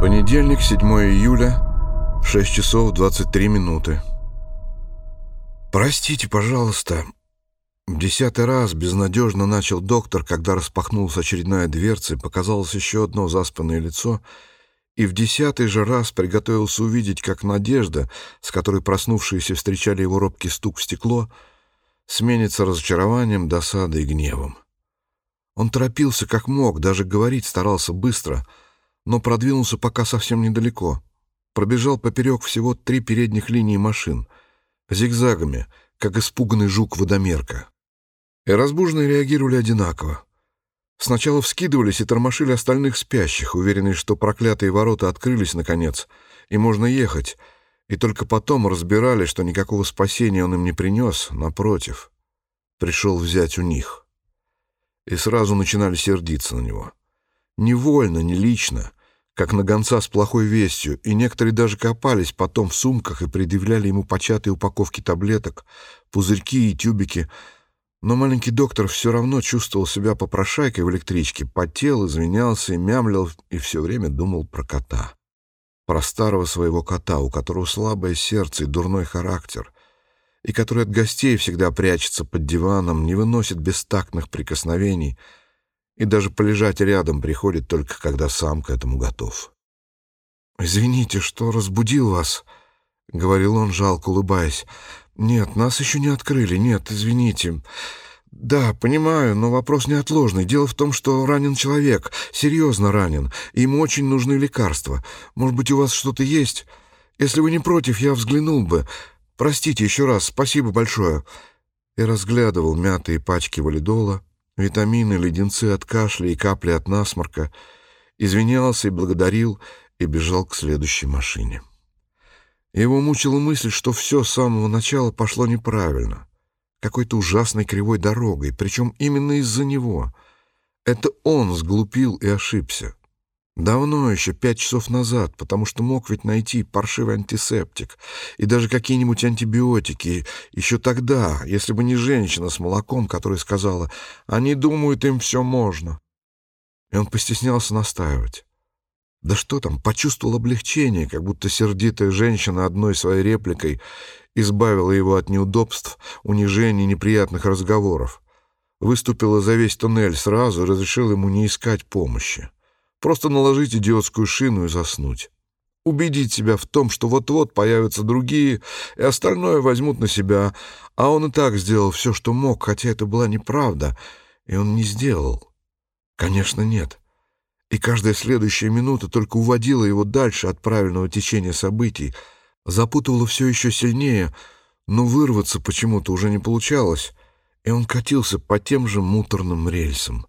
Понедельник, 7 июля, 6 часов 23 минуты. «Простите, пожалуйста». Десятый раз безнадежно начал доктор, когда распахнулась очередная дверца и показалось еще одно заспанное лицо, и в десятый же раз приготовился увидеть, как надежда, с которой проснувшиеся встречали его робкий стук в стекло, сменится разочарованием, досадой и гневом. Он торопился как мог, даже говорить старался быстро — но продвинулся пока совсем недалеко. Пробежал поперек всего три передних линии машин, зигзагами, как испуганный жук-водомерка. И разбуженные реагировали одинаково. Сначала вскидывались и тормошили остальных спящих, уверенные, что проклятые ворота открылись наконец, и можно ехать, и только потом разбирали, что никакого спасения он им не принес, напротив, пришел взять у них. И сразу начинали сердиться на него. Невольно, не лично, как на гонца с плохой вестью, и некоторые даже копались потом в сумках и предъявляли ему початые упаковки таблеток, пузырьки и тюбики. Но маленький доктор все равно чувствовал себя попрошайкой в электричке, потел, извинялся и мямлил, и все время думал про кота. Про старого своего кота, у которого слабое сердце и дурной характер, и который от гостей всегда прячется под диваном, не выносит бестактных прикосновений — и даже полежать рядом приходит только, когда сам к этому готов. «Извините, что разбудил вас», — говорил он, жалко улыбаясь. «Нет, нас еще не открыли. Нет, извините. Да, понимаю, но вопрос неотложный. Дело в том, что ранен человек, серьезно ранен, и ему очень нужны лекарства. Может быть, у вас что-то есть? Если вы не против, я взглянул бы. Простите еще раз, спасибо большое». И разглядывал мятые пачки валидола, витамины, леденцы от кашля и капли от насморка, извинялся и благодарил, и бежал к следующей машине. Его мучила мысль, что все с самого начала пошло неправильно, какой-то ужасной кривой дорогой, причем именно из-за него. Это он сглупил и ошибся. Давно еще, пять часов назад, потому что мог ведь найти паршивый антисептик и даже какие-нибудь антибиотики еще тогда, если бы не женщина с молоком, которая сказала «Они думают, им все можно». И он постеснялся настаивать. Да что там, почувствовал облегчение, как будто сердитая женщина одной своей репликой избавила его от неудобств, унижений, неприятных разговоров. Выступила за весь туннель сразу и разрешила ему не искать помощи. Просто наложить идиотскую шину и заснуть. Убедить себя в том, что вот-вот появятся другие, и остальное возьмут на себя. А он и так сделал все, что мог, хотя это была неправда, и он не сделал. Конечно, нет. И каждая следующая минута только уводила его дальше от правильного течения событий, запутывала все еще сильнее, но вырваться почему-то уже не получалось, и он катился по тем же муторным рельсам.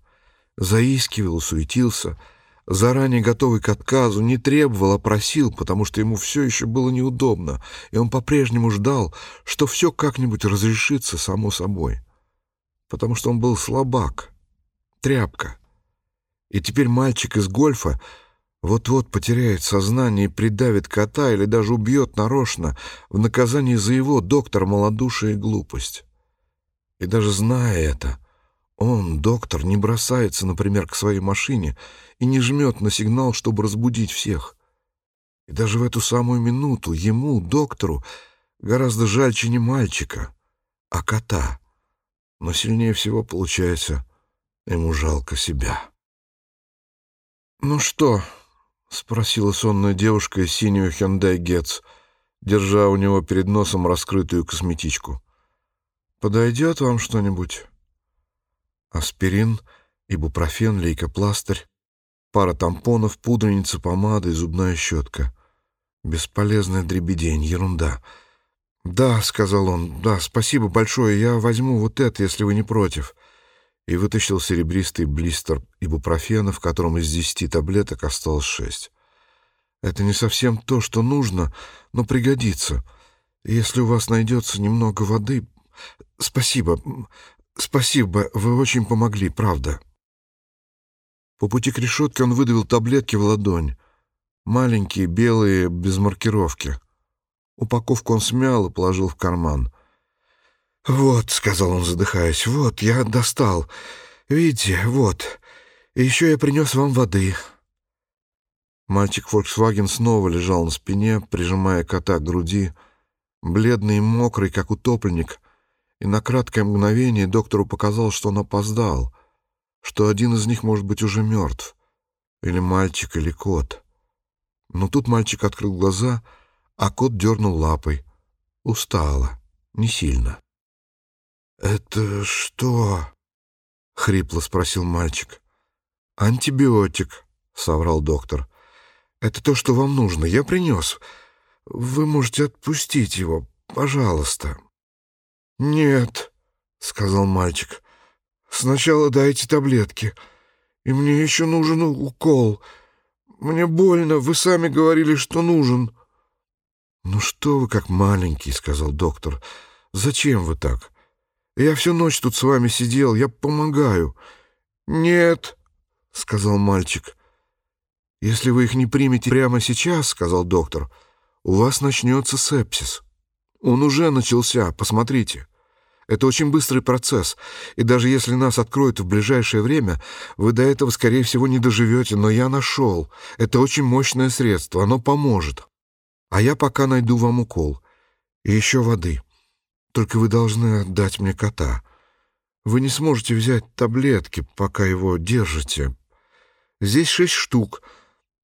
Заискивал, суетился — заранее готовый к отказу, не требовал, а просил, потому что ему все еще было неудобно, и он по-прежнему ждал, что все как-нибудь разрешится само собой. Потому что он был слабак, тряпка. И теперь мальчик из гольфа вот-вот потеряет сознание и придавит кота или даже убьет нарочно в наказании за его, доктор, малодушие и глупость. И даже зная это, он, доктор, не бросается, например, к своей машине и не жмет на сигнал, чтобы разбудить всех. И даже в эту самую минуту ему, доктору, гораздо жальче не мальчика, а кота. Но сильнее всего, получается, ему жалко себя. «Ну что?» — спросила сонная девушка из синего Hyundai Getz, держа у него перед носом раскрытую косметичку. «Подойдет вам что-нибудь?» Аспирин, ибупрофен, лейкопластырь, пара тампонов, пудреница, помада и зубная щетка. Бесполезная дребедень, ерунда. «Да», — сказал он, — «да, спасибо большое, я возьму вот это, если вы не против». И вытащил серебристый блистер ибупрофена, в котором из десяти таблеток осталось шесть. «Это не совсем то, что нужно, но пригодится. Если у вас найдется немного воды...» «Спасибо. «Спасибо, вы очень помогли, правда». По пути к решетке он выдавил таблетки в ладонь. Маленькие, белые, без маркировки. Упаковку он смял и положил в карман. «Вот», — сказал он, задыхаясь, — «вот, я достал. Видите, вот. И еще я принес вам воды». Мальчик Volkswagen снова лежал на спине, прижимая кота к груди, бледный и мокрый, как утопленник, и на краткое мгновение доктору показалось, что он опоздал, что один из них может быть уже мертв, или мальчик, или кот. Но тут мальчик открыл глаза, а кот дернул лапой. Устало, не сильно. «Это что?» — хрипло спросил мальчик. «Антибиотик», — соврал доктор. «Это то, что вам нужно. Я принес. Вы можете отпустить его, пожалуйста». «Нет», — сказал мальчик. «Сначала дайте таблетки. И мне еще нужен укол. Мне больно. Вы сами говорили, что нужен». «Ну что вы как маленький», — сказал доктор. «Зачем вы так? Я всю ночь тут с вами сидел. Я помогаю». «Нет», — сказал мальчик. «Если вы их не примете прямо сейчас, — сказал доктор, — у вас начнется сепсис. Он уже начался, посмотрите. Это очень быстрый процесс, и даже если нас откроют в ближайшее время, вы до этого, скорее всего, не доживете, но я нашел. Это очень мощное средство, оно поможет. А я пока найду вам укол. И еще воды. Только вы должны отдать мне кота. Вы не сможете взять таблетки, пока его держите. Здесь шесть штук —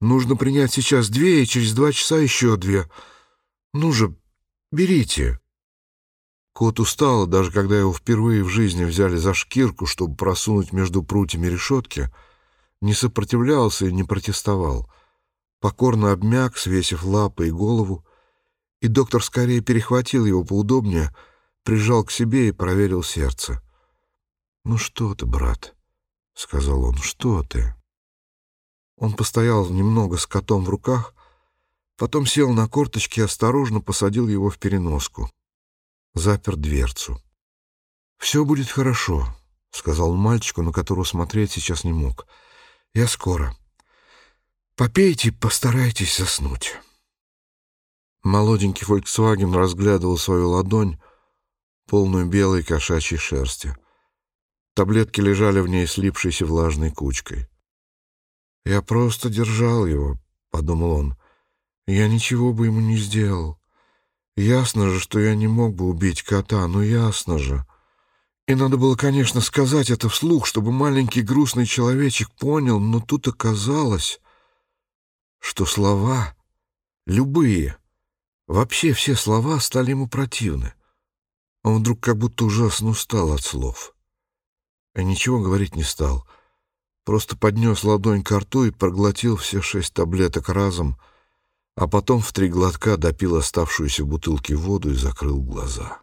Нужно принять сейчас две, и через два часа еще две. Ну же, берите». Кот устал, даже когда его впервые в жизни взяли за шкирку, чтобы просунуть между прутьями решетки, не сопротивлялся и не протестовал. Покорно обмяк, свесив лапы и голову, и доктор скорее перехватил его поудобнее, прижал к себе и проверил сердце. «Ну что ты, брат?» — сказал он. «Что ты?» Он постоял немного с котом в руках, потом сел на корточки и осторожно посадил его в переноску. Запер дверцу. «Все будет хорошо», — сказал мальчику, на которого смотреть сейчас не мог. «Я скоро. Попейте постарайтесь заснуть». Молоденький «Фольксваген» разглядывал свою ладонь, полную белой кошачьей шерсти. Таблетки лежали в ней слипшейся влажной кучкой. «Я просто держал его», — подумал он. «Я ничего бы ему не сделал. Ясно же, что я не мог бы убить кота, ну ясно же. И надо было, конечно, сказать это вслух, чтобы маленький грустный человечек понял, но тут оказалось, что слова, любые, вообще все слова стали ему противны. Он вдруг как будто ужасно устал от слов. И ничего говорить не стал — Просто поднес ладонь к рту и проглотил все шесть таблеток разом, а потом в три глотка допил оставшуюся в бутылке воду и закрыл глаза.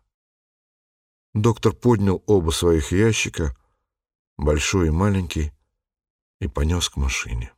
Доктор поднял оба своих ящика, большой и маленький, и понес к машине.